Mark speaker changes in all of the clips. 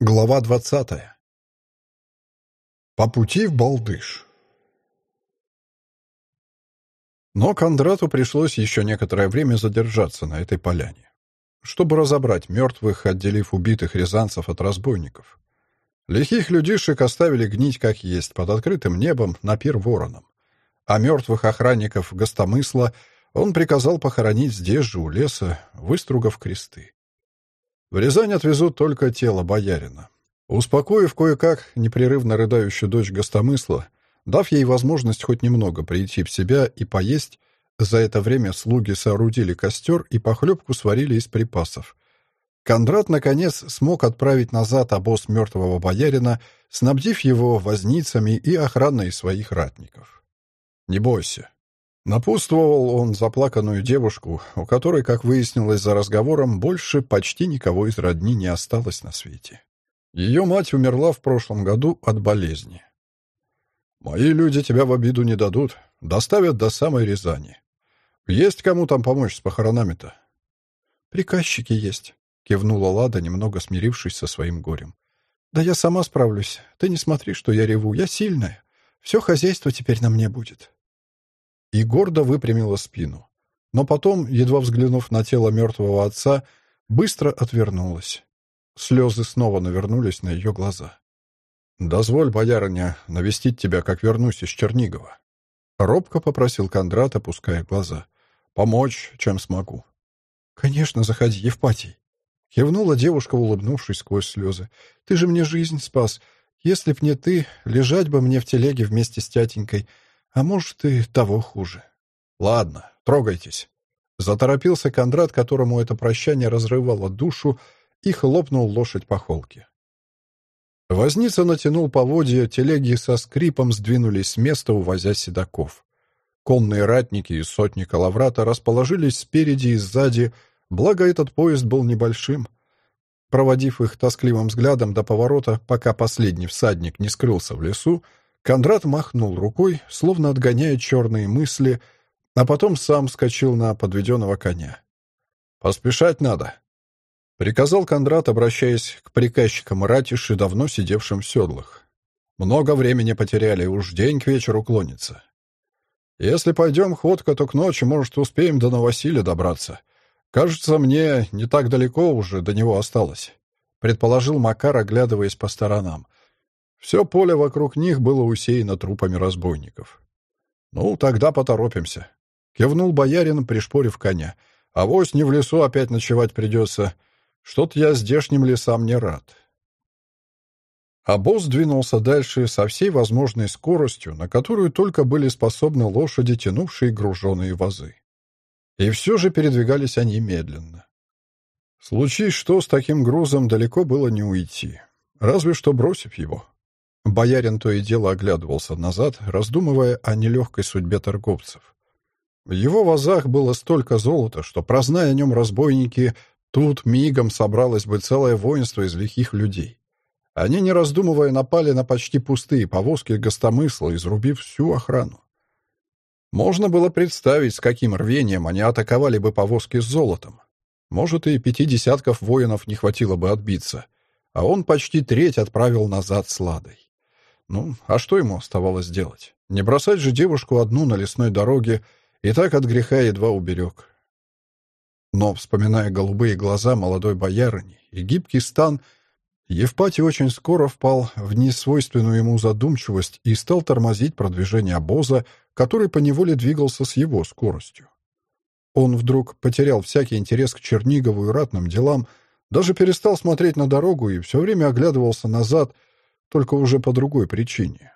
Speaker 1: Глава двадцатая. По пути в Балдыш. Но Кондрату пришлось еще некоторое время задержаться на этой поляне, чтобы разобрать мертвых, отделив убитых рязанцев от разбойников. Лихих людишек оставили гнить как есть под открытым небом на пир вороном, а мертвых охранников гостомысла он приказал похоронить здесь же у леса, выстругав кресты. В Рязань отвезут только тело боярина. Успокоив кое-как непрерывно рыдающую дочь гостомысла, дав ей возможность хоть немного прийти в себя и поесть, за это время слуги соорудили костер и похлебку сварили из припасов. Кондрат, наконец, смог отправить назад обоз мертвого боярина, снабдив его возницами и охраной своих ратников. «Не бойся, Напутствовал он заплаканную девушку, у которой, как выяснилось за разговором, больше почти никого из родни не осталось на свете. Ее мать умерла в прошлом году от болезни. «Мои люди тебя в обиду не дадут, доставят до самой Рязани. Есть кому там помочь с похоронами-то?» «Приказчики есть», — кивнула Лада, немного смирившись со своим горем. «Да я сама справлюсь. Ты не смотри, что я реву. Я сильная. Все хозяйство теперь на мне будет» и гордо выпрямила спину. Но потом, едва взглянув на тело мертвого отца, быстро отвернулась. Слезы снова навернулись на ее глаза. «Дозволь, боярыня, навестить тебя, как вернусь из Чернигова». Робко попросил Кондрат, опуская глаза. «Помочь, чем смогу». «Конечно, заходи, Евпатий». Кивнула девушка, улыбнувшись сквозь слезы. «Ты же мне жизнь спас. Если б не ты, лежать бы мне в телеге вместе с тятенькой. А может, и того хуже. Ладно, трогайтесь. Заторопился Кондрат, которому это прощание разрывало душу, и хлопнул лошадь по холке. Возница натянул поводья, телеги со скрипом сдвинулись с места, увозя седаков. Конные ратники и сотни калаврата расположились спереди и сзади, благо этот поезд был небольшим. Проводив их тоскливым взглядом до поворота, пока последний всадник не скрылся в лесу, Кондрат махнул рукой, словно отгоняя черные мысли, а потом сам скочил на подведенного коня. «Поспешать надо», — приказал Кондрат, обращаясь к приказчикам ратиши, давно сидевшим в седлах. «Много времени потеряли, уж день к вечеру клонится. Если пойдем ходко, то к ночи, может, успеем до Новосилия добраться. Кажется, мне не так далеко уже до него осталось», — предположил Макар, оглядываясь по сторонам. Все поле вокруг них было усеяно трупами разбойников. «Ну, тогда поторопимся», — кивнул боярин, пришпорив коня. «Авось не в лесу опять ночевать придется. Что-то я здешним лесам не рад». А двинулся дальше со всей возможной скоростью, на которую только были способны лошади, тянувшие груженые вазы. И все же передвигались они медленно. Случись что, с таким грузом далеко было не уйти, разве что бросив его. Боярин то и дело оглядывался назад, раздумывая о нелегкой судьбе торговцев. В его вазах было столько золота, что, прозная о нем разбойники, тут мигом собралось бы целое воинство из лихих людей. Они, не раздумывая, напали на почти пустые повозки гостомысла, изрубив всю охрану. Можно было представить, с каким рвением они атаковали бы повозки с золотом. Может, и пяти десятков воинов не хватило бы отбиться, а он почти треть отправил назад с ладой. Ну, а что ему оставалось делать? Не бросать же девушку одну на лесной дороге, и так от греха едва уберег. Но, вспоминая голубые глаза молодой боярыни и гибкий стан, Евпатий очень скоро впал в несвойственную ему задумчивость и стал тормозить продвижение обоза, который поневоле двигался с его скоростью. Он вдруг потерял всякий интерес к Чернигову и ратным делам, даже перестал смотреть на дорогу и все время оглядывался назад — только уже по другой причине.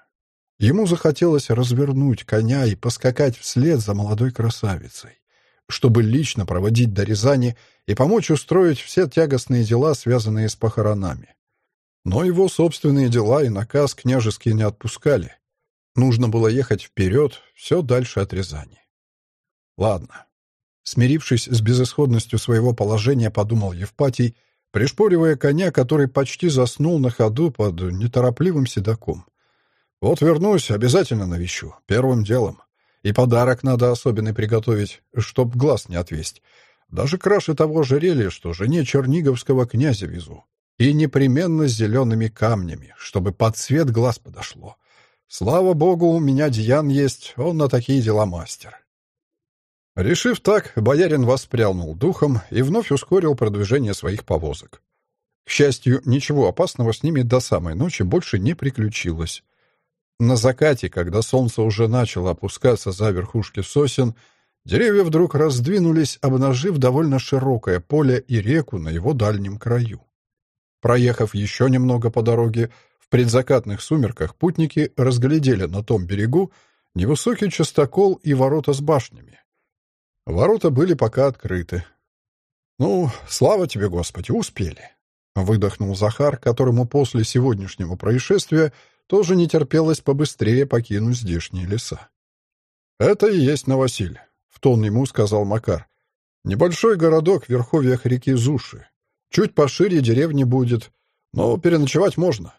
Speaker 1: Ему захотелось развернуть коня и поскакать вслед за молодой красавицей, чтобы лично проводить до Рязани и помочь устроить все тягостные дела, связанные с похоронами. Но его собственные дела и наказ княжеские не отпускали. Нужно было ехать вперед, все дальше от Рязани. Ладно. Смирившись с безысходностью своего положения, подумал Евпатий, пришпоривая коня, который почти заснул на ходу под неторопливым седаком. «Вот вернусь, обязательно навещу, первым делом. И подарок надо особенный приготовить, чтоб глаз не отвесть. Даже краше того жерелья, что жене черниговского князя везу. И непременно с зелеными камнями, чтобы под цвет глаз подошло. Слава богу, у меня Дьян есть, он на такие дела мастер». Решив так, боярин воспрянул духом и вновь ускорил продвижение своих повозок. К счастью, ничего опасного с ними до самой ночи больше не приключилось. На закате, когда солнце уже начало опускаться за верхушки сосен, деревья вдруг раздвинулись, обнажив довольно широкое поле и реку на его дальнем краю. Проехав еще немного по дороге, в предзакатных сумерках путники разглядели на том берегу невысокий частокол и ворота с башнями. Ворота были пока открыты. «Ну, слава тебе, Господи, успели!» — выдохнул Захар, которому после сегодняшнего происшествия тоже не терпелось побыстрее покинуть здешние леса. «Это и есть Новосиль», — в тон ему сказал Макар. «Небольшой городок в верховьях реки Зуши. Чуть пошире деревни будет, но переночевать можно.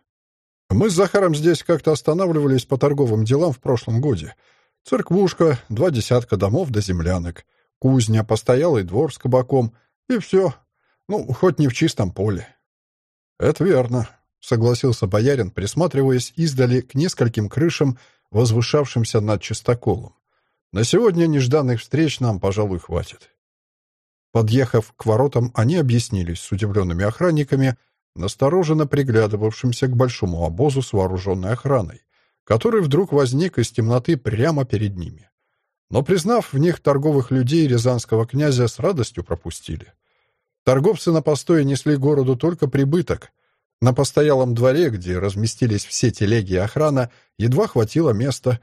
Speaker 1: Мы с Захаром здесь как-то останавливались по торговым делам в прошлом годе. Церквушка, два десятка домов до землянок — Кузня, постоялый двор с кабаком, и все. Ну, хоть не в чистом поле. Это верно, согласился боярин, присматриваясь издали к нескольким крышам, возвышавшимся над чистоколом. На сегодня нежданных встреч нам, пожалуй, хватит. Подъехав к воротам, они объяснились с удивленными охранниками, настороженно приглядывавшимся к большому обозу с вооруженной охраной, который вдруг возник из темноты прямо перед ними но, признав в них торговых людей рязанского князя, с радостью пропустили. Торговцы на постое несли городу только прибыток. На постоялом дворе, где разместились все телеги и охрана, едва хватило места.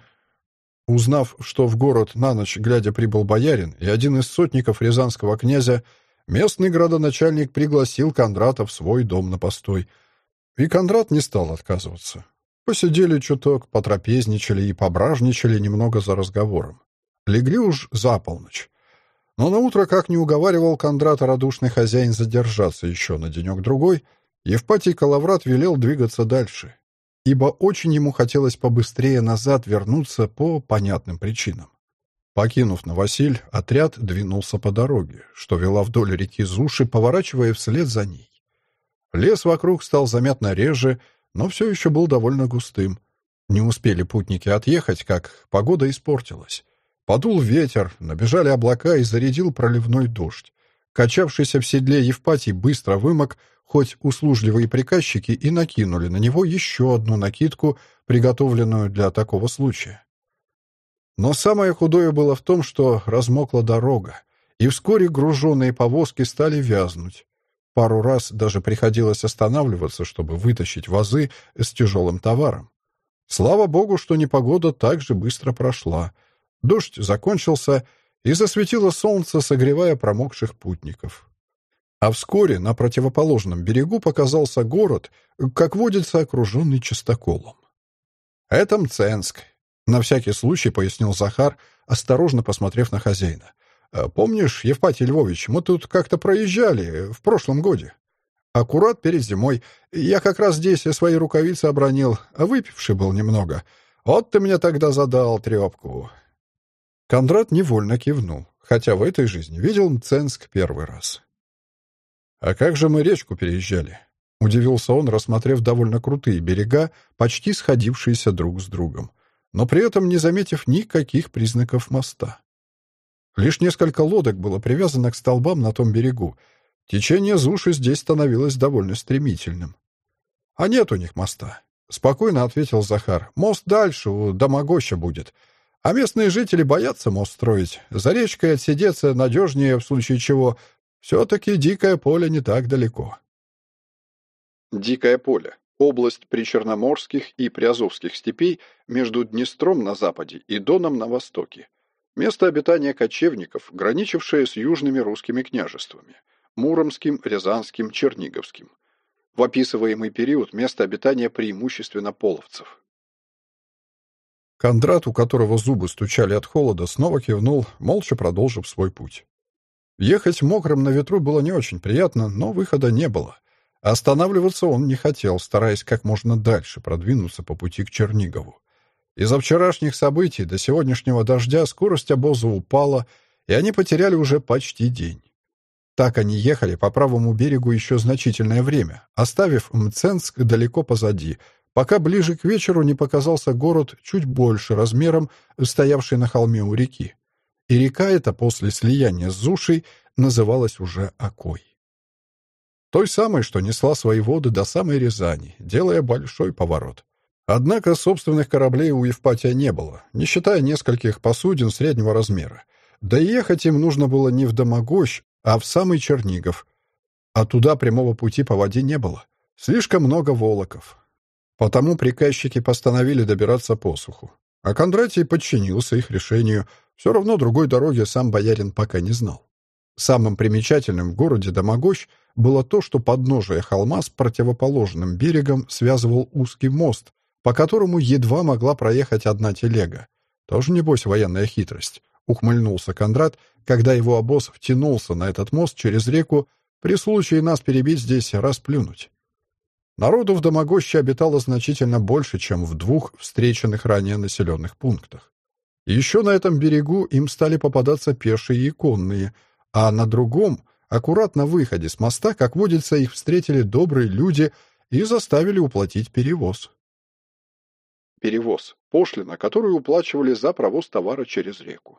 Speaker 1: Узнав, что в город на ночь глядя прибыл боярин и один из сотников рязанского князя, местный градоначальник пригласил Кондрата в свой дом на постой. И Кондрат не стал отказываться. Посидели чуток, потрапезничали и пображничали немного за разговором. Легли уж за полночь. Но на утро, как не уговаривал Кондрата радушный хозяин задержаться еще на денек-другой, Евпатий Калаврат велел двигаться дальше, ибо очень ему хотелось побыстрее назад вернуться по понятным причинам. Покинув Новосиль, отряд двинулся по дороге, что вела вдоль реки Зуши, поворачивая вслед за ней. Лес вокруг стал заметно реже, но все еще был довольно густым. Не успели путники отъехать, как погода испортилась. Подул ветер, набежали облака и зарядил проливной дождь. Качавшийся в седле Евпатий быстро вымок, хоть услужливые приказчики и накинули на него еще одну накидку, приготовленную для такого случая. Но самое худое было в том, что размокла дорога, и вскоре груженные повозки стали вязнуть. Пару раз даже приходилось останавливаться, чтобы вытащить вазы с тяжелым товаром. Слава богу, что непогода так же быстро прошла — Дождь закончился, и засветило солнце, согревая промокших путников. А вскоре на противоположном берегу показался город, как водится, окруженный частоколом. «Это Мценск», — на всякий случай пояснил Захар, осторожно посмотрев на хозяина. «Э, «Помнишь, Евпатий Львович, мы тут как-то проезжали в прошлом годе. Аккурат перед зимой. Я как раз здесь свои рукавицы обронил, а выпивший был немного. Вот ты мне тогда задал трепку. Кондрат невольно кивнул, хотя в этой жизни видел Мценск первый раз. «А как же мы речку переезжали?» — удивился он, рассмотрев довольно крутые берега, почти сходившиеся друг с другом, но при этом не заметив никаких признаков моста. Лишь несколько лодок было привязано к столбам на том берегу. Течение Зуши здесь становилось довольно стремительным. «А нет у них моста», — спокойно ответил Захар. «Мост дальше, у Домогоща будет. А местные жители боятся мост строить. За речкой отсидеться надежнее, в случае чего. Все-таки дикое поле не так далеко. Дикое поле. Область причерноморских и приазовских степей между Днестром на западе и Доном на востоке. Место обитания кочевников, граничившее с южными русскими княжествами – Муромским, Рязанским, Черниговским. В описываемый период место обитания преимущественно половцев. Кондрат, у которого зубы стучали от холода, снова кивнул, молча продолжив свой путь. Ехать мокрым на ветру было не очень приятно, но выхода не было. Останавливаться он не хотел, стараясь как можно дальше продвинуться по пути к Чернигову. Из-за вчерашних событий до сегодняшнего дождя скорость обоза упала, и они потеряли уже почти день. Так они ехали по правому берегу еще значительное время, оставив Мценск далеко позади, пока ближе к вечеру не показался город чуть больше размером, стоявший на холме у реки. И река эта после слияния с Зушей называлась уже Окой. Той самой, что несла свои воды до самой Рязани, делая большой поворот. Однако собственных кораблей у Евпатия не было, не считая нескольких посудин среднего размера. Да и ехать им нужно было не в Домогощ, а в самый Чернигов. А туда прямого пути по воде не было. Слишком много волоков. Потому приказчики постановили добираться по суху. А Кондратий подчинился их решению. Все равно другой дороги сам боярин пока не знал. Самым примечательным в городе Домогощ было то, что подножие холма с противоположным берегом связывал узкий мост, по которому едва могла проехать одна телега. Тоже, небось, военная хитрость. Ухмыльнулся Кондрат, когда его обоз втянулся на этот мост через реку, при случае нас перебить здесь расплюнуть. Народу в Домогоще обитало значительно больше, чем в двух встреченных ранее населенных пунктах. Еще на этом берегу им стали попадаться пешие и конные — а на другом, аккуратно выходе с моста, как водится, их встретили добрые люди и заставили уплатить перевоз. Перевоз — пошлина, которую уплачивали за провоз товара через реку.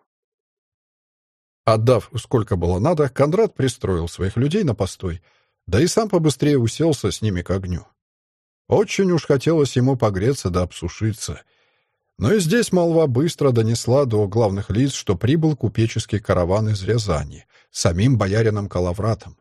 Speaker 1: Отдав сколько было надо, Кондрат пристроил своих людей на постой, да и сам побыстрее уселся с ними к огню. Очень уж хотелось ему погреться да обсушиться — но и здесь молва быстро донесла до главных лиц, что прибыл купеческий караван из Рязани, самим боярином Калавратом.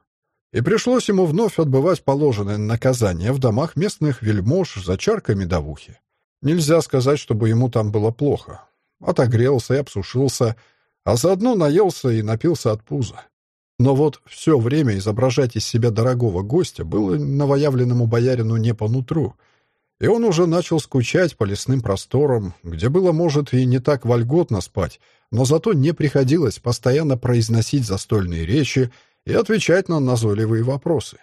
Speaker 1: И пришлось ему вновь отбывать положенное наказание в домах местных вельмож за чаркой медовухи. Нельзя сказать, чтобы ему там было плохо. Отогрелся и обсушился, а заодно наелся и напился от пуза. Но вот все время изображать из себя дорогого гостя было новоявленному боярину не по нутру — и он уже начал скучать по лесным просторам, где было, может, и не так вольготно спать, но зато не приходилось постоянно произносить застольные речи и отвечать на назойливые вопросы.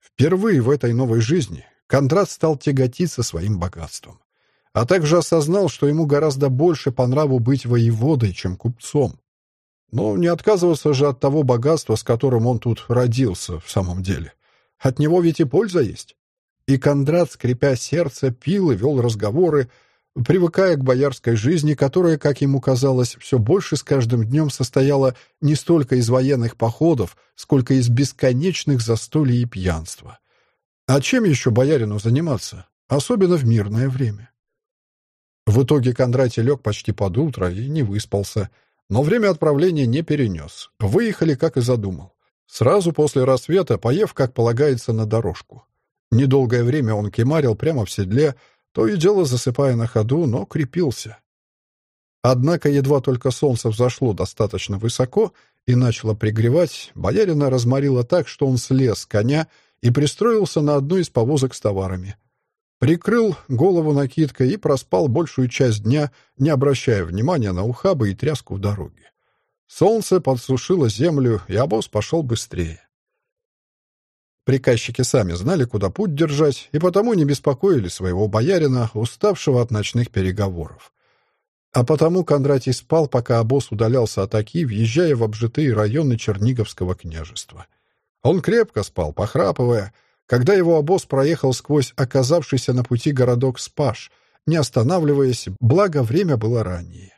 Speaker 1: Впервые в этой новой жизни Кондрат стал тяготиться своим богатством, а также осознал, что ему гораздо больше по нраву быть воеводой, чем купцом. Но не отказываться же от того богатства, с которым он тут родился в самом деле. От него ведь и польза есть. И Кондрат, скрипя сердце, пил и вел разговоры, привыкая к боярской жизни, которая, как ему казалось, все больше с каждым днем состояла не столько из военных походов, сколько из бесконечных застолий и пьянства. А чем еще боярину заниматься, особенно в мирное время? В итоге Кондратий лег почти под утро и не выспался, но время отправления не перенес. Выехали, как и задумал. Сразу после рассвета, поев, как полагается, на дорожку. Недолгое время он кемарил прямо в седле, то и дело засыпая на ходу, но крепился. Однако едва только солнце взошло достаточно высоко и начало пригревать, боярина разморило так, что он слез с коня и пристроился на одну из повозок с товарами. Прикрыл голову накидкой и проспал большую часть дня, не обращая внимания на ухабы и тряску в дороге. Солнце подсушило землю, и обоз пошел быстрее. Приказчики сами знали, куда путь держать, и потому не беспокоили своего боярина, уставшего от ночных переговоров. А потому Кондратий спал, пока обоз удалялся от Оки, въезжая в обжитые районы Черниговского княжества. Он крепко спал, похрапывая, когда его обоз проехал сквозь оказавшийся на пути городок Спаш, не останавливаясь, благо время было раннее.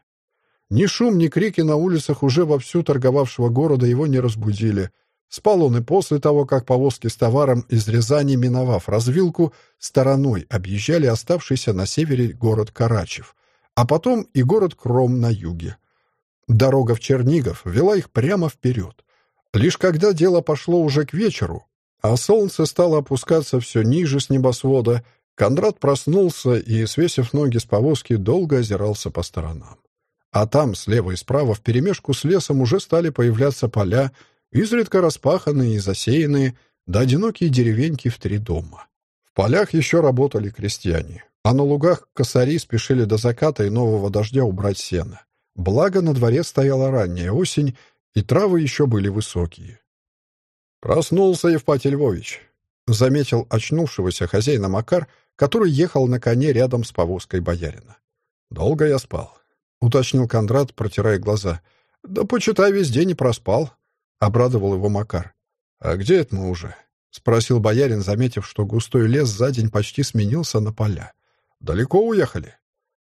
Speaker 1: Ни шум, ни крики на улицах уже вовсю торговавшего города его не разбудили — Спал он и после того, как повозки с товаром из Рязани, миновав развилку, стороной объезжали оставшийся на севере город Карачев, а потом и город Кром на юге. Дорога в Чернигов вела их прямо вперед. Лишь когда дело пошло уже к вечеру, а солнце стало опускаться все ниже с небосвода, Кондрат проснулся и, свесив ноги с повозки, долго озирался по сторонам. А там, слева и справа, вперемешку с лесом уже стали появляться поля, изредка распаханные и засеянные, да одинокие деревеньки в три дома. В полях еще работали крестьяне, а на лугах косари спешили до заката и нового дождя убрать сено. Благо на дворе стояла ранняя осень, и травы еще были высокие. «Проснулся Евпатий Львович», заметил очнувшегося хозяина Макар, который ехал на коне рядом с повозкой боярина. «Долго я спал», — уточнил Кондрат, протирая глаза. «Да, почитай, весь день и проспал», — обрадовал его Макар. «А где это мы уже?» — спросил боярин, заметив, что густой лес за день почти сменился на поля. «Далеко уехали?»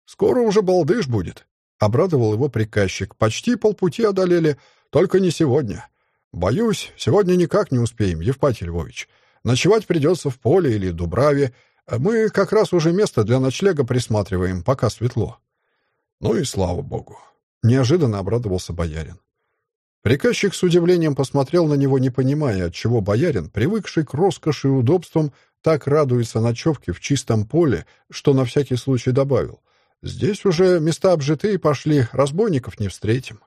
Speaker 1: «Скоро уже балдыш будет», — обрадовал его приказчик. «Почти полпути одолели, только не сегодня. Боюсь, сегодня никак не успеем, Евпатий Львович. Ночевать придется в поле или Дубраве. Мы как раз уже место для ночлега присматриваем, пока светло». «Ну и слава богу», — неожиданно обрадовался боярин. Приказчик с удивлением посмотрел на него, не понимая, отчего боярин, привыкший к роскоши и удобствам, так радуется ночевке в чистом поле, что на всякий случай добавил. «Здесь уже места обжитые пошли, разбойников не встретим».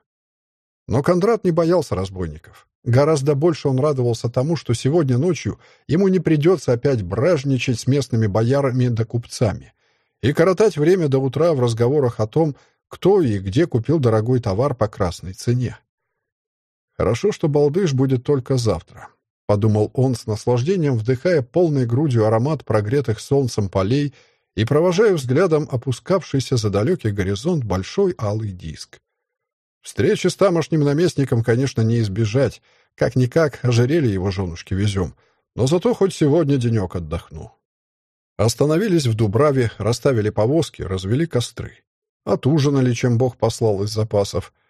Speaker 1: Но Кондрат не боялся разбойников. Гораздо больше он радовался тому, что сегодня ночью ему не придется опять бражничать с местными боярами да купцами и коротать время до утра в разговорах о том, кто и где купил дорогой товар по красной цене. Хорошо, что балдыш будет только завтра, — подумал он с наслаждением, вдыхая полной грудью аромат прогретых солнцем полей и провожая взглядом опускавшийся за далекий горизонт большой алый диск. Встречи с тамошним наместником, конечно, не избежать. Как-никак ожерелье его женушки везем. Но зато хоть сегодня денек отдохну. Остановились в Дубраве, расставили повозки, развели костры. Отужинали, чем Бог послал из запасов —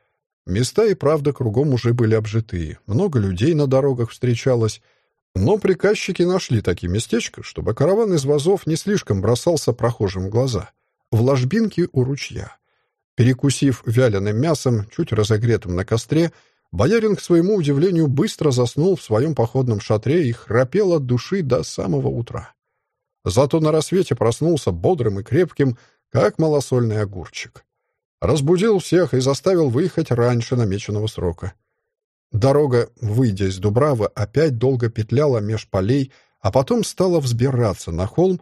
Speaker 1: Места и правда кругом уже были обжитые, много людей на дорогах встречалось, но приказчики нашли такие местечко, чтобы караван из вазов не слишком бросался прохожим в глаза. В ложбинке у ручья. Перекусив вяленым мясом, чуть разогретым на костре, боярин, к своему удивлению, быстро заснул в своем походном шатре и храпел от души до самого утра. Зато на рассвете проснулся бодрым и крепким, как малосольный огурчик. Разбудил всех и заставил выехать раньше намеченного срока. Дорога, выйдя из Дубравы, опять долго петляла меж полей, а потом стала взбираться на холм,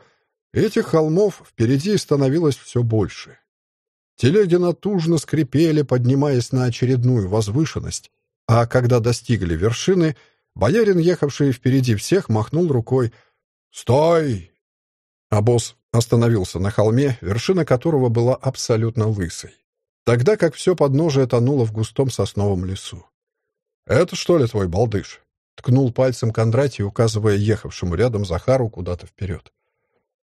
Speaker 1: этих холмов впереди становилось все больше. Телеги натужно скрипели, поднимаясь на очередную возвышенность, а когда достигли вершины, боярин, ехавший впереди всех, махнул рукой «Стой!». А босс остановился на холме, вершина которого была абсолютно лысой тогда как все подножие тонуло в густом сосновом лесу. «Это что ли твой балдыш?» — ткнул пальцем Кондратий, указывая ехавшему рядом Захару куда-то вперед.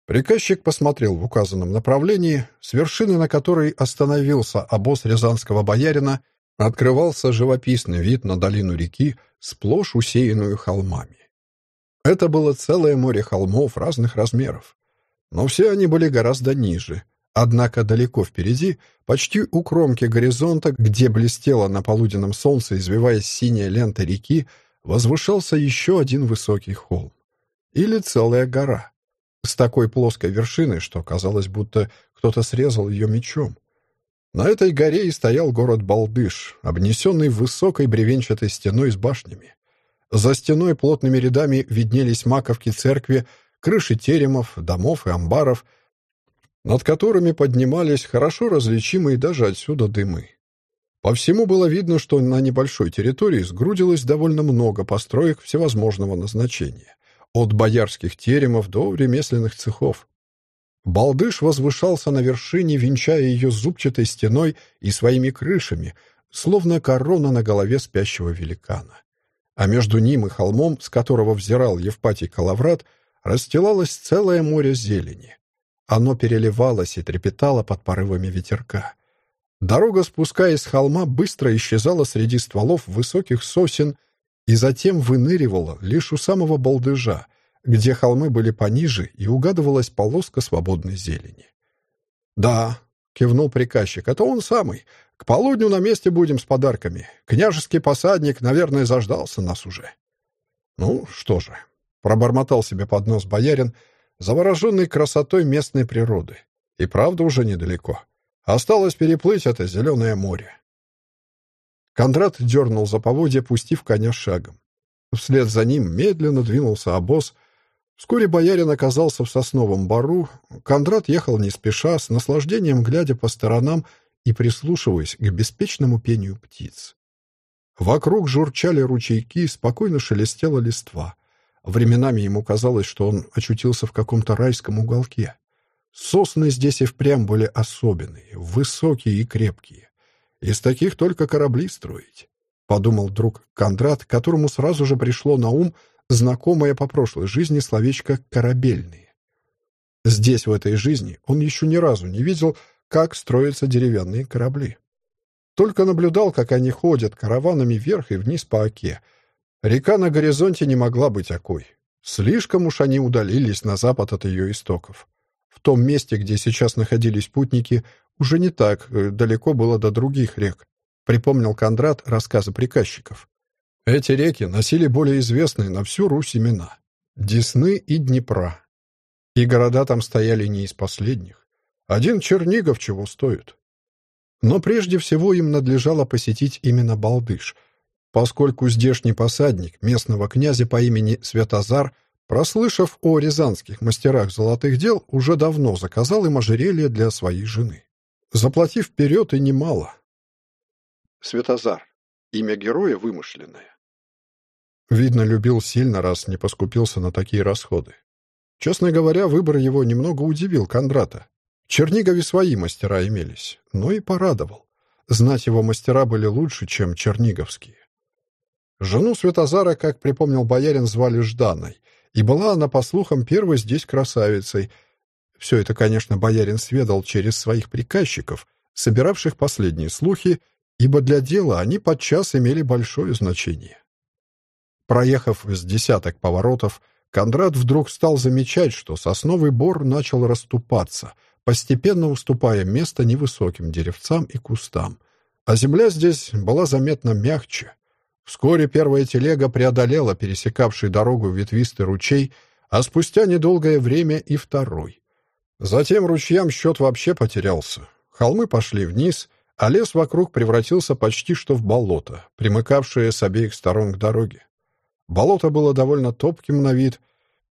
Speaker 1: Приказчик посмотрел в указанном направлении, с вершины на которой остановился обоз рязанского боярина, открывался живописный вид на долину реки, сплошь усеянную холмами. Это было целое море холмов разных размеров, но все они были гораздо ниже — Однако далеко впереди, почти у кромки горизонта, где блестела на полуденном солнце, извиваясь синяя лента реки, возвышался еще один высокий холм. Или целая гора. С такой плоской вершиной, что казалось, будто кто-то срезал ее мечом. На этой горе и стоял город Балдыш, обнесенный высокой бревенчатой стеной с башнями. За стеной плотными рядами виднелись маковки церкви, крыши теремов, домов и амбаров — над которыми поднимались хорошо различимые даже отсюда дымы. По всему было видно, что на небольшой территории сгрудилось довольно много построек всевозможного назначения, от боярских теремов до ремесленных цехов. Балдыш возвышался на вершине, венчая ее зубчатой стеной и своими крышами, словно корона на голове спящего великана. А между ним и холмом, с которого взирал Евпатий Калаврат, расстилалось целое море зелени. Оно переливалось и трепетало под порывами ветерка. Дорога, спускаясь с холма, быстро исчезала среди стволов высоких сосен и затем выныривала лишь у самого балдыжа, где холмы были пониже и угадывалась полоска свободной зелени. «Да», — кивнул приказчик, — «это он самый. К полудню на месте будем с подарками. Княжеский посадник, наверное, заждался нас уже». «Ну, что же», — пробормотал себе под нос боярин, — завороженный красотой местной природы. И правда уже недалеко. Осталось переплыть это зеленое море. Кондрат дернул за поводья, пустив коня шагом. Вслед за ним медленно двинулся обоз. Вскоре боярин оказался в сосновом бару. Кондрат ехал не спеша, с наслаждением глядя по сторонам и прислушиваясь к беспечному пению птиц. Вокруг журчали ручейки, спокойно шелестела листва — Временами ему казалось, что он очутился в каком-то райском уголке. Сосны здесь и впрямь были особенные, высокие и крепкие. Из таких только корабли строить, — подумал друг Кондрат, которому сразу же пришло на ум знакомое по прошлой жизни словечко «корабельные». Здесь, в этой жизни, он еще ни разу не видел, как строятся деревянные корабли. Только наблюдал, как они ходят караванами вверх и вниз по оке. Река на горизонте не могла быть окой. Слишком уж они удалились на запад от ее истоков. В том месте, где сейчас находились путники, уже не так э, далеко было до других рек, припомнил Кондрат рассказы приказчиков. Эти реки носили более известные на всю Русь имена — Десны и Днепра. И города там стояли не из последних. Один Чернигов чего стоит. Но прежде всего им надлежало посетить именно Балдыш, поскольку здешний посадник местного князя по имени Святозар, прослышав о рязанских мастерах золотых дел, уже давно заказал им ожерелье для своей жены, заплатив вперед и немало. Святозар. Имя героя вымышленное. Видно, любил сильно, раз не поскупился на такие расходы. Честно говоря, выбор его немного удивил Кондрата. В Чернигове свои мастера имелись, но и порадовал. Знать его мастера были лучше, чем черниговские. Жену Светозара, как припомнил боярин, звали Жданой, и была она, по слухам, первой здесь красавицей. Все это, конечно, боярин сведал через своих приказчиков, собиравших последние слухи, ибо для дела они подчас имели большое значение. Проехав с десяток поворотов, Кондрат вдруг стал замечать, что сосновый бор начал расступаться, постепенно уступая место невысоким деревцам и кустам. А земля здесь была заметно мягче. Вскоре первая телега преодолела пересекавший дорогу ветвистый ручей, а спустя недолгое время и второй. Затем ручьям счет вообще потерялся. Холмы пошли вниз, а лес вокруг превратился почти что в болото, примыкавшее с обеих сторон к дороге. Болото было довольно топким на вид.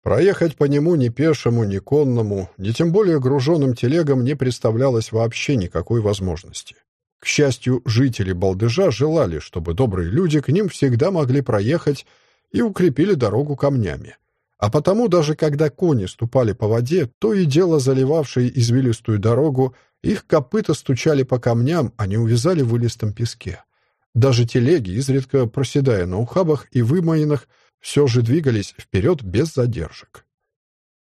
Speaker 1: Проехать по нему ни пешему, ни конному, ни тем более груженным телегам не представлялось вообще никакой возможности. К счастью, жители Балдыжа желали, чтобы добрые люди к ним всегда могли проехать и укрепили дорогу камнями. А потому даже когда кони ступали по воде, то и дело заливавшие извилистую дорогу, их копыта стучали по камням, а не увязали в илистом песке. Даже телеги, изредка проседая на ухабах и вымоинах, все же двигались вперед без задержек.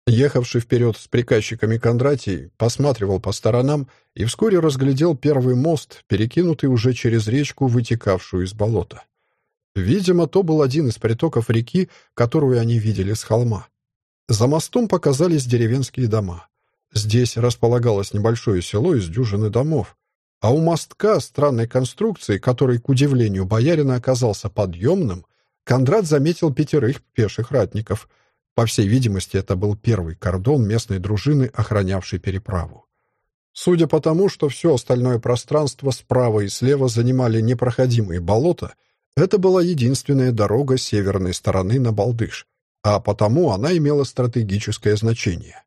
Speaker 1: Ехавший вперед с приказчиками Кондратий посматривал по сторонам и вскоре разглядел первый мост, перекинутый уже через речку, вытекавшую из болота. Видимо, то был один из притоков реки, которую они видели с холма. За мостом показались деревенские дома. Здесь располагалось небольшое село из дюжины домов. А у мостка странной конструкции, который, к удивлению боярина, оказался подъемным, Кондрат заметил пятерых пеших ратников. По всей видимости, это был первый кордон местной дружины, охранявший переправу. Судя по тому, что все остальное пространство справа и слева занимали непроходимые болота, это была единственная дорога северной стороны на Балдыш, а потому она имела стратегическое значение.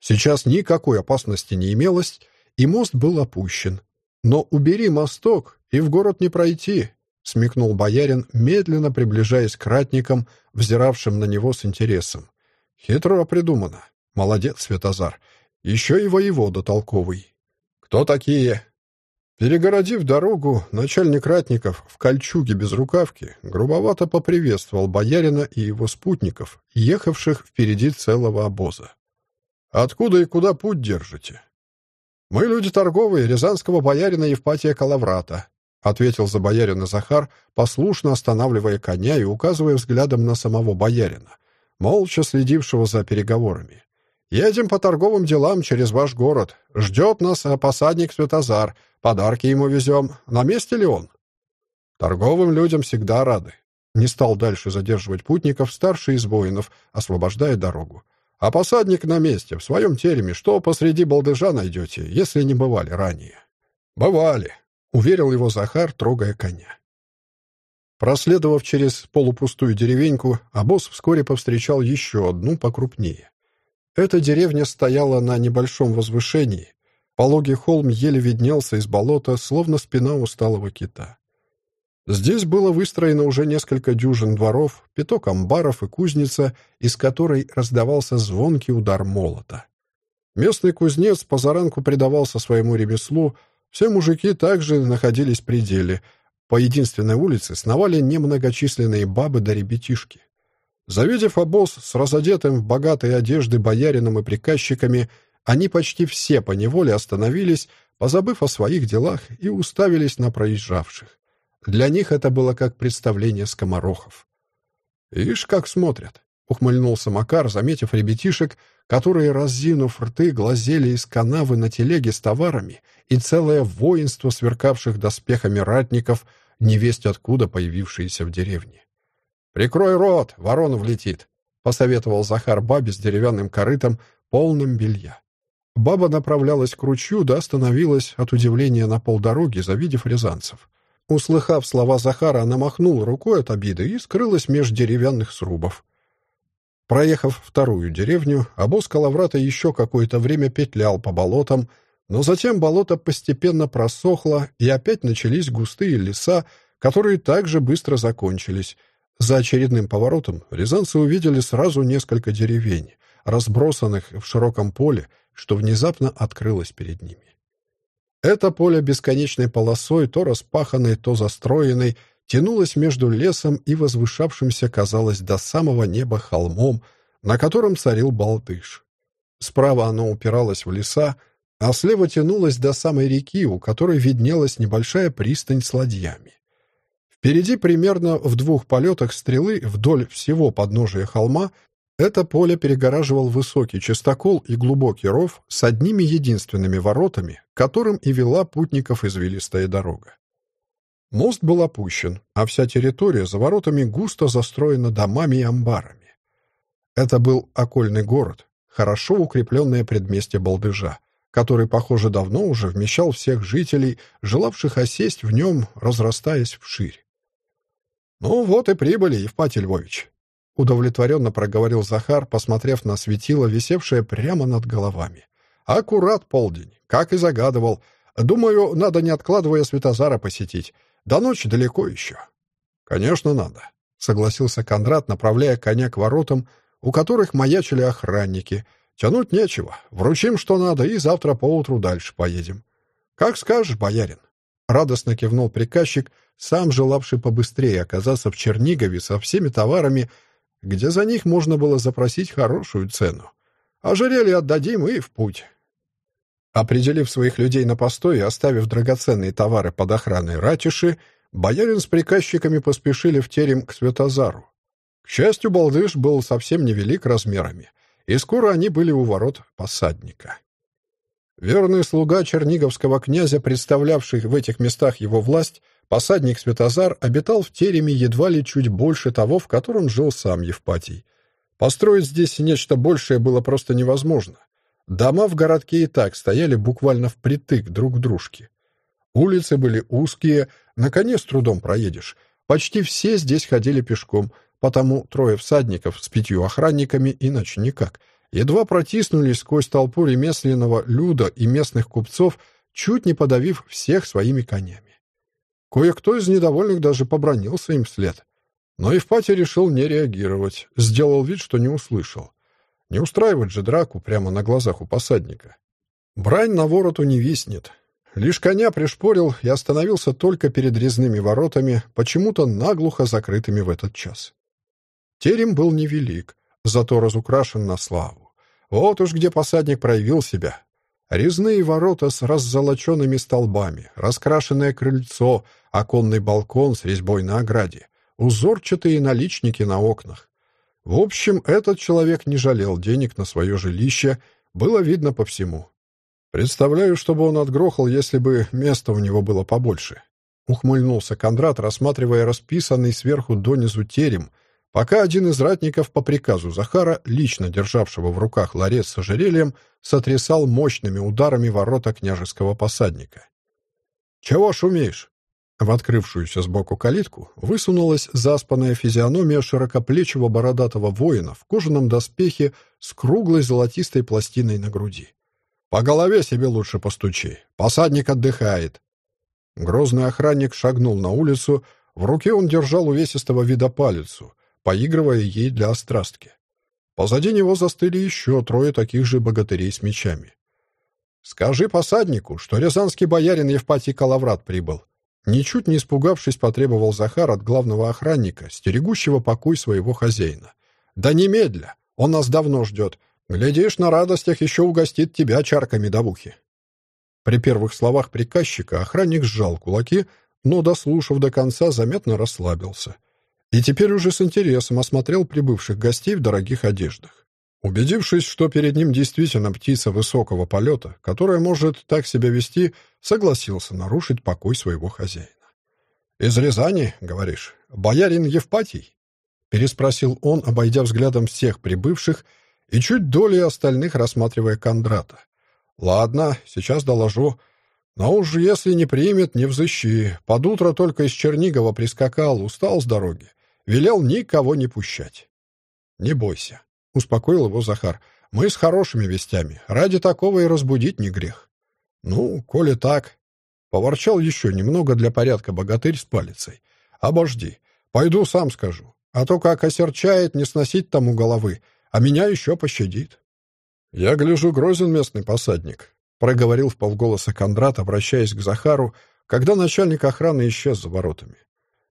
Speaker 1: Сейчас никакой опасности не имелось, и мост был опущен. Но убери мосток, и в город не пройти, — смекнул боярин, медленно приближаясь к ратникам, взиравшим на него с интересом. Хитро придумано. Молодец, Светозар. Еще и воевода толковый. Кто такие? Перегородив дорогу, начальник ратников в кольчуге без рукавки грубовато поприветствовал боярина и его спутников, ехавших впереди целого обоза. «Откуда и куда путь держите?» «Мы люди торговые, рязанского боярина Евпатия Калаврата», ответил за боярина Захар, послушно останавливая коня и указывая взглядом на самого боярина, молча следившего за переговорами. «Едем по торговым делам через ваш город. Ждет нас посадник Светозар. Подарки ему везем. На месте ли он?» «Торговым людям всегда рады». Не стал дальше задерживать путников старший из воинов, освобождая дорогу. А посадник на месте, в своем тереме, что посреди балдыжа найдете, если не бывали ранее. Бывали, уверил его Захар, трогая коня. Проследовав через полупустую деревеньку, обоз вскоре повстречал еще одну покрупнее. Эта деревня стояла на небольшом возвышении. Пологий холм еле виднелся из болота, словно спина усталого кита. Здесь было выстроено уже несколько дюжин дворов, пяток амбаров и кузница, из которой раздавался звонкий удар молота. Местный кузнец позаранку предавался своему ремеслу, все мужики также находились при деле. По единственной улице сновали немногочисленные бабы да ребятишки. Завидев обоз с разодетым в богатые одежды боярином и приказчиками, они почти все поневоле остановились, позабыв о своих делах, и уставились на проезжавших. Для них это было как представление скоморохов. «Ишь, как смотрят!» — ухмыльнулся Макар, заметив ребятишек, которые, раззинув рты, глазели из канавы на телеге с товарами и целое воинство сверкавших доспехами ратников, невесть откуда появившиеся в деревне. «Прикрой рот, ворона влетит», — посоветовал Захар бабе с деревянным корытом, полным белья. Баба направлялась к ручью, да остановилась от удивления на полдороги, завидев рязанцев. Услыхав слова Захара, она махнула рукой от обиды и скрылась меж деревянных срубов. Проехав вторую деревню, обоз Калаврата еще какое-то время петлял по болотам, но затем болото постепенно просохло, и опять начались густые леса, которые также быстро закончились — за очередным поворотом рязанцы увидели сразу несколько деревень, разбросанных в широком поле, что внезапно открылось перед ними. Это поле бесконечной полосой, то распаханной, то застроенной, тянулось между лесом и возвышавшимся, казалось, до самого неба холмом, на котором царил Балтыш. Справа оно упиралось в леса, а слева тянулось до самой реки, у которой виднелась небольшая пристань с ладьями. Впереди, примерно в двух полетах стрелы вдоль всего подножия холма, это поле перегораживал высокий частокол и глубокий ров с одними единственными воротами, которым и вела путников извилистая дорога. Мост был опущен, а вся территория за воротами густо застроена домами и амбарами. Это был окольный город, хорошо укрепленное предместье Балдыжа, который, похоже, давно уже вмещал всех жителей, желавших осесть в нем, разрастаясь вширь. «Ну вот и прибыли, Евпатий Львович», — удовлетворенно проговорил Захар, посмотрев на светило, висевшее прямо над головами. «Аккурат полдень, как и загадывал. Думаю, надо, не откладывая Светозара, посетить. До ночи далеко еще». «Конечно, надо», — согласился Кондрат, направляя коня к воротам, у которых маячили охранники. «Тянуть нечего. Вручим, что надо, и завтра поутру дальше поедем». «Как скажешь, боярин». Радостно кивнул приказчик, сам желавший побыстрее оказаться в Чернигове со всеми товарами, где за них можно было запросить хорошую цену. Ожерелье отдадим и в путь. Определив своих людей на постой и оставив драгоценные товары под охраной ратиши, боярин с приказчиками поспешили в терем к Святозару. К счастью, балдыш был совсем невелик размерами, и скоро они были у ворот посадника. Верный слуга черниговского князя, представлявший в этих местах его власть, посадник Святозар, обитал в тереме едва ли чуть больше того, в котором жил сам Евпатий. Построить здесь нечто большее было просто невозможно. Дома в городке и так стояли буквально впритык друг к дружке. Улицы были узкие, на коне с трудом проедешь. Почти все здесь ходили пешком, потому трое всадников с пятью охранниками иначе никак — едва протиснулись сквозь толпу ремесленного люда и местных купцов, чуть не подавив всех своими конями. Кое-кто из недовольных даже побронился им вслед. Но Евпатий решил не реагировать, сделал вид, что не услышал. Не устраивать же драку прямо на глазах у посадника. Брань на вороту не виснет. Лишь коня пришпорил и остановился только перед резными воротами, почему-то наглухо закрытыми в этот час. Терем был невелик, зато разукрашен на славу. Вот уж где посадник проявил себя. Резные ворота с раззолоченными столбами, раскрашенное крыльцо, оконный балкон с резьбой на ограде, узорчатые наличники на окнах. В общем, этот человек не жалел денег на свое жилище, было видно по всему. Представляю, чтобы он отгрохал, если бы места у него было побольше. Ухмыльнулся Кондрат, рассматривая расписанный сверху донизу терем, пока один из ратников по приказу Захара, лично державшего в руках ларец с ожерельем, сотрясал мощными ударами ворота княжеского посадника. «Чего шумеешь?» В открывшуюся сбоку калитку высунулась заспанная физиономия широкоплечего бородатого воина в кожаном доспехе с круглой золотистой пластиной на груди. «По голове себе лучше постучи. Посадник отдыхает». Грозный охранник шагнул на улицу, В руке он держал увесистого вида палицу, поигрывая ей для острастки. Позади него застыли еще трое таких же богатырей с мечами. «Скажи посаднику, что рязанский боярин Евпатий Калаврат прибыл». Ничуть не испугавшись, потребовал Захар от главного охранника, стерегущего покой своего хозяина. «Да немедля! Он нас давно ждет. Глядишь, на радостях еще угостит тебя чарками медовухи». При первых словах приказчика охранник сжал кулаки, но, дослушав до конца, заметно расслабился. И теперь уже с интересом осмотрел прибывших гостей в дорогих одеждах. Убедившись, что перед ним действительно птица высокого полета, которая может так себя вести, согласился нарушить покой своего хозяина. «Из Рязани, говоришь, боярин Евпатий?» переспросил он, обойдя взглядом всех прибывших и чуть долей остальных рассматривая Кондрата. «Ладно, сейчас доложу. Но уж если не примет, не взыщи. Под утро только из Чернигова прискакал, устал с дороги. Велел никого не пущать». «Не бойся», — успокоил его Захар. «Мы с хорошими вестями. Ради такого и разбудить не грех». «Ну, коли так...» Поворчал еще немного для порядка богатырь с палицей. «Обожди. Пойду сам скажу. А то как осерчает, не сносить тому головы, а меня еще пощадит. «Я гляжу, грозен местный посадник», — проговорил в полголоса Кондрат, обращаясь к Захару, когда начальник охраны исчез за воротами.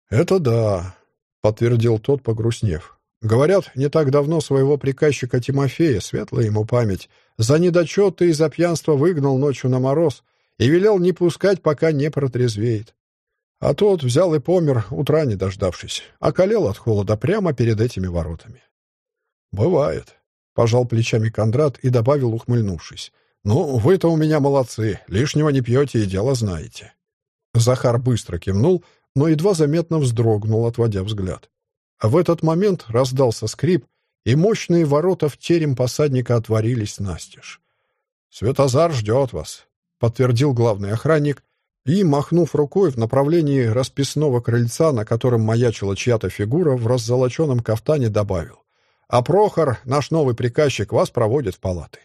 Speaker 1: «Это да», — подтвердил тот, погрустнев. «Говорят, не так давно своего приказчика Тимофея, светлая ему память, за недочеты и за пьянство выгнал ночью на мороз и велел не пускать, пока не протрезвеет. А тот взял и помер, утра не дождавшись, околел от холода прямо перед этими воротами. «Бывает», — пожал плечами Кондрат и добавил, ухмыльнувшись. «Ну, вы-то у меня молодцы, лишнего не пьете и дело знаете». Захар быстро кивнул, но едва заметно вздрогнул, отводя взгляд. А в этот момент раздался скрип, и мощные ворота в терем посадника отворились настежь. «Светозар ждет вас», — подтвердил главный охранник, и, махнув рукой в направлении расписного крыльца, на котором маячила чья-то фигура, в раззолоченном кафтане добавил. «А Прохор, наш новый приказчик, вас проводит в палаты».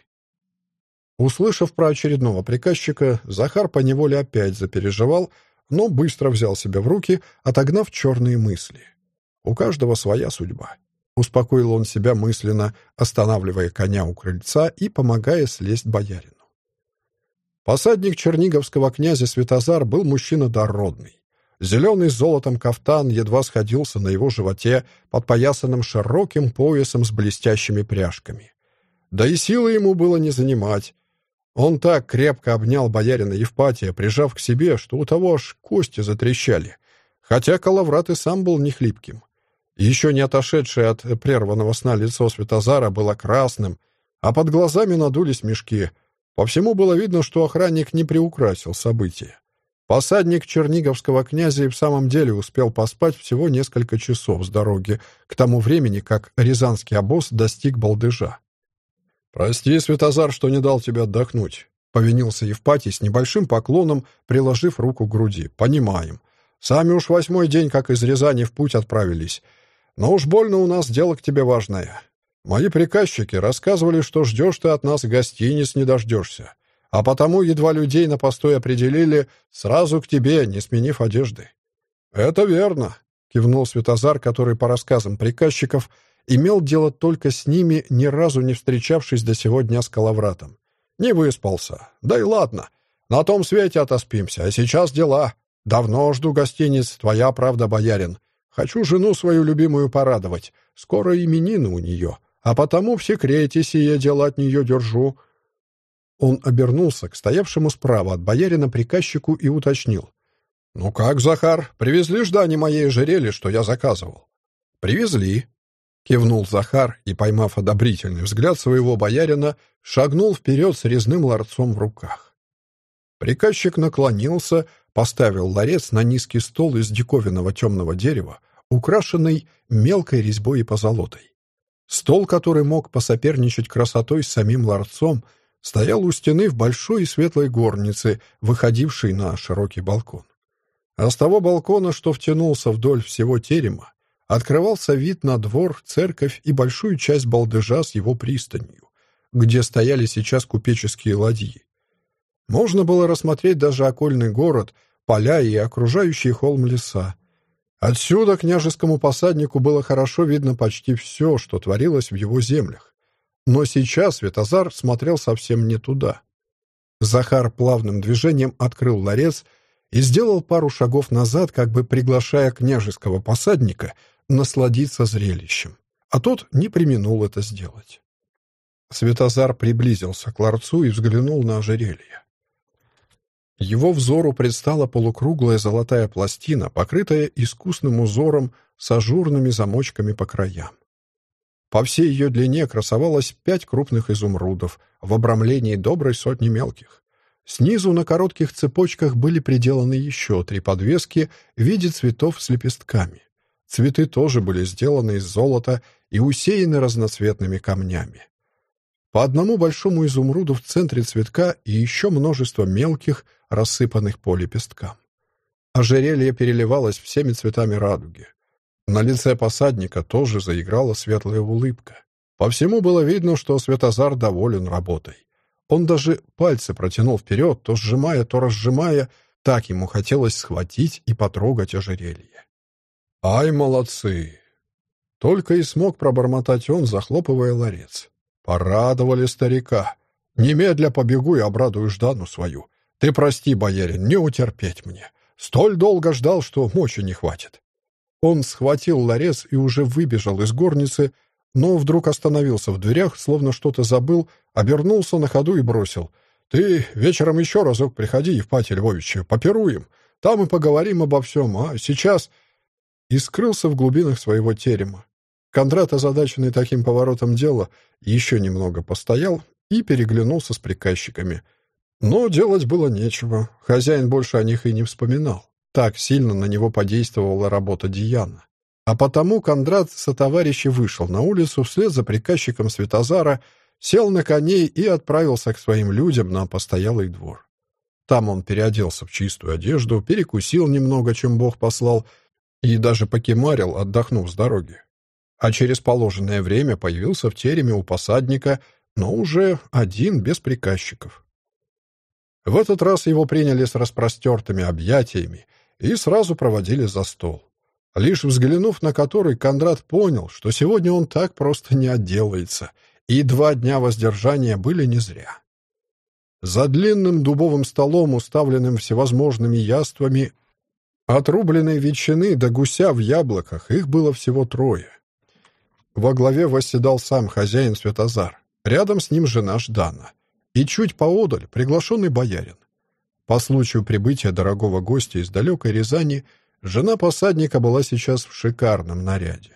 Speaker 1: Услышав про очередного приказчика, Захар поневоле опять запереживал, но быстро взял себя в руки, отогнав черные мысли. «У каждого своя судьба». Успокоил он себя мысленно, останавливая коня у крыльца и помогая слезть боярину. Посадник черниговского князя Святозар был мужчина дородный. Зеленый с золотом кафтан едва сходился на его животе, подпоясанным широким поясом с блестящими пряжками. Да и силы ему было не занимать. Он так крепко обнял боярина Евпатия, прижав к себе, что у того аж кости затрещали, хотя Калаврат и сам был нехлипким. Еще не отошедшее от прерванного сна лицо Святозара было красным, а под глазами надулись мешки — по всему было видно, что охранник не приукрасил события. Посадник черниговского князя и в самом деле успел поспать всего несколько часов с дороги, к тому времени, как рязанский обоз достиг балдыжа. «Прости, Светозар, что не дал тебе отдохнуть», — повинился Евпатий с небольшим поклоном, приложив руку к груди. «Понимаем. Сами уж восьмой день, как из Рязани в путь отправились. Но уж больно у нас дело к тебе важное. Мои приказчики рассказывали, что ждешь ты от нас гостиниц не дождешься, а потому едва людей на постой определили сразу к тебе, не сменив одежды». «Это верно», — кивнул Светозар, который, по рассказам приказчиков, имел дело только с ними, ни разу не встречавшись до сегодня с Калавратом. «Не выспался. Да и ладно. На том свете отоспимся, а сейчас дела. Давно жду гостиниц, твоя правда, боярин. Хочу жену свою любимую порадовать. Скоро именины у нее а потому в секрете сие дело от нее держу». Он обернулся к стоявшему справа от боярина приказчику и уточнил. «Ну как, Захар, привезли ждани моей жерели, что я заказывал?» «Привезли», — кивнул Захар и, поймав одобрительный взгляд своего боярина, шагнул вперед с резным ларцом в руках. Приказчик наклонился, поставил ларец на низкий стол из диковинного темного дерева, украшенный мелкой резьбой и позолотой. Стол, который мог посоперничать красотой с самим ларцом, стоял у стены в большой и светлой горнице, выходившей на широкий балкон. А с того балкона, что втянулся вдоль всего терема, открывался вид на двор, церковь и большую часть балдежа с его пристанью, где стояли сейчас купеческие ладьи. Можно было рассмотреть даже окольный город, поля и окружающий холм леса. Отсюда княжескому посаднику было хорошо видно почти все, что творилось в его землях. Но сейчас Светозар смотрел совсем не туда. Захар плавным движением открыл ларец и сделал пару шагов назад, как бы приглашая княжеского посадника насладиться зрелищем. А тот не применул это сделать. Светозар приблизился к ларцу и взглянул на ожерелье. Его взору предстала полукруглая золотая пластина, покрытая искусным узором с ажурными замочками по краям. По всей ее длине красовалось пять крупных изумрудов в обрамлении доброй сотни мелких. Снизу на коротких цепочках были приделаны еще три подвески в виде цветов с лепестками. Цветы тоже были сделаны из золота и усеяны разноцветными камнями. По одному большому изумруду в центре цветка и еще множество мелких, рассыпанных по лепесткам. Ожерелье переливалось всеми цветами радуги. На лице посадника тоже заиграла светлая улыбка. По всему было видно, что Светозар доволен работой. Он даже пальцы протянул вперед, то сжимая, то разжимая, так ему хотелось схватить и потрогать ожерелье. «Ай, молодцы!» Только и смог пробормотать он, захлопывая ларец. Порадовали старика. Немедля побегу и обрадую Ждану свою. Ты прости, боярин, не утерпеть мне. Столь долго ждал, что мочи не хватит. Он схватил ларец и уже выбежал из горницы, но вдруг остановился в дверях, словно что-то забыл, обернулся на ходу и бросил. «Ты вечером еще разок приходи, Евпатий Львович, попируем. Там и поговорим обо всем, а сейчас...» И скрылся в глубинах своего терема. Кондрат, озадаченный таким поворотом дела, еще немного постоял и переглянулся с приказчиками. Но делать было нечего. Хозяин больше о них и не вспоминал. Так сильно на него подействовала работа Дияна. А потому Кондрат со товарищи вышел на улицу вслед за приказчиком Светозара, сел на коней и отправился к своим людям на постоялый двор. Там он переоделся в чистую одежду, перекусил немного, чем Бог послал, и даже покемарил, отдохнув с дороги а через положенное время появился в тереме у посадника, но уже один, без приказчиков. В этот раз его приняли с распростертыми объятиями и сразу проводили за стол. Лишь взглянув на который, Кондрат понял, что сегодня он так просто не отделается, и два дня воздержания были не зря. За длинным дубовым столом, уставленным всевозможными яствами, отрубленной ветчины до гуся в яблоках, их было всего трое. Во главе восседал сам хозяин Светозар. Рядом с ним жена Ждана. И чуть поодаль приглашенный боярин. По случаю прибытия дорогого гостя из далекой Рязани, жена посадника была сейчас в шикарном наряде.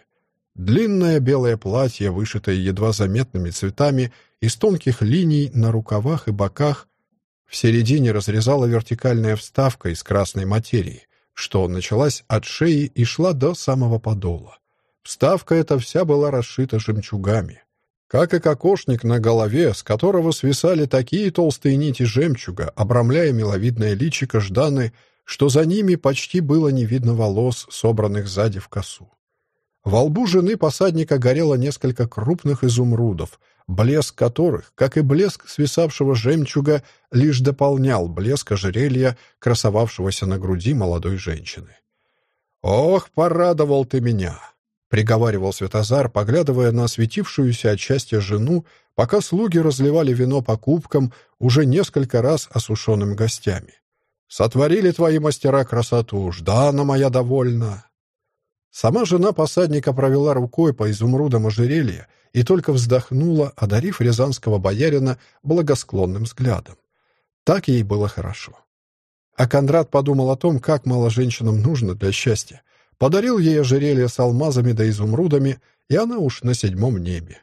Speaker 1: Длинное белое платье, вышитое едва заметными цветами, из тонких линий на рукавах и боках, в середине разрезала вертикальная вставка из красной материи, что началась от шеи и шла до самого подола. Вставка эта вся была расшита жемчугами. Как и кокошник на голове, с которого свисали такие толстые нити жемчуга, обрамляя миловидное личико Жданы, что за ними почти было не видно волос, собранных сзади в косу. Во лбу жены посадника горело несколько крупных изумрудов, блеск которых, как и блеск свисавшего жемчуга, лишь дополнял блеск ожерелья, красовавшегося на груди молодой женщины. «Ох, порадовал ты меня!» — приговаривал Святозар, поглядывая на осветившуюся от счастья жену, пока слуги разливали вино по кубкам, уже несколько раз осушенным гостями. «Сотворили твои мастера красоту, Ждана моя довольна!» Сама жена посадника провела рукой по изумрудам ожерелья и только вздохнула, одарив рязанского боярина благосклонным взглядом. Так ей было хорошо. А Кондрат подумал о том, как мало женщинам нужно для счастья, Подарил ей ожерелье с алмазами да изумрудами, и она уж на седьмом небе.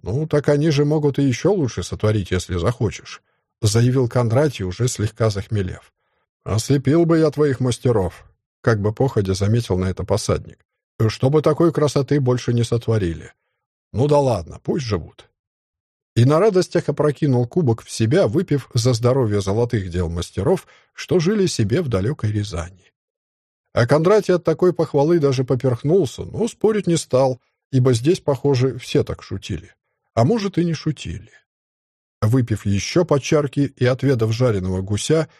Speaker 1: «Ну, так они же могут и еще лучше сотворить, если захочешь», — заявил Кондратий, уже слегка захмелев. «Ослепил бы я твоих мастеров», — как бы походя заметил на это посадник. «Чтобы такой красоты больше не сотворили. Ну да ладно, пусть живут». И на радостях опрокинул кубок в себя, выпив за здоровье золотых дел мастеров, что жили себе в далекой Рязани. А Кондратий от такой похвалы даже поперхнулся, но спорить не стал, ибо здесь, похоже, все так шутили. А может, и не шутили. Выпив еще по чарке и отведав жареного гуся,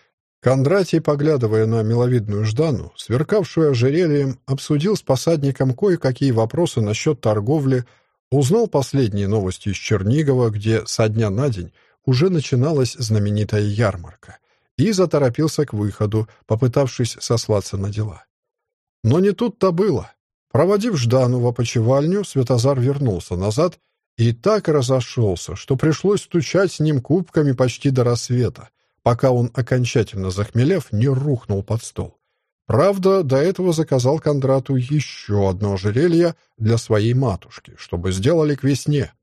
Speaker 1: Кондратий, поглядывая на миловидную Ждану, сверкавшую ожерельем, обсудил с посадником кое-какие вопросы насчет торговли, узнал последние новости из Чернигова, где со дня на день уже начиналась знаменитая ярмарка, и заторопился к выходу, попытавшись сослаться на дела. Но не тут-то было. Проводив Ждану в опочивальню, Светозар вернулся назад и так разошелся, что пришлось стучать с ним кубками почти до рассвета, пока он, окончательно захмелев, не рухнул под стол. Правда, до этого заказал Кондрату еще одно ожерелье для своей матушки, чтобы сделали к весне.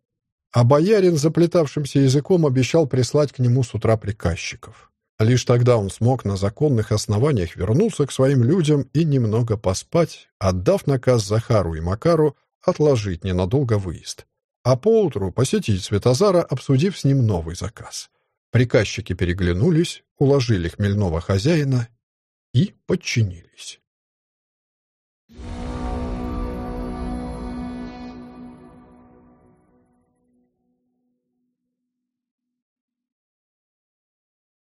Speaker 1: А боярин, заплетавшимся языком, обещал прислать к нему с утра приказчиков. Лишь тогда он смог на законных основаниях вернуться к своим людям и немного поспать, отдав наказ Захару и Макару отложить ненадолго выезд. А поутру посетить Светозара, обсудив с ним новый заказ. Приказчики переглянулись, уложили хмельного хозяина и подчинились.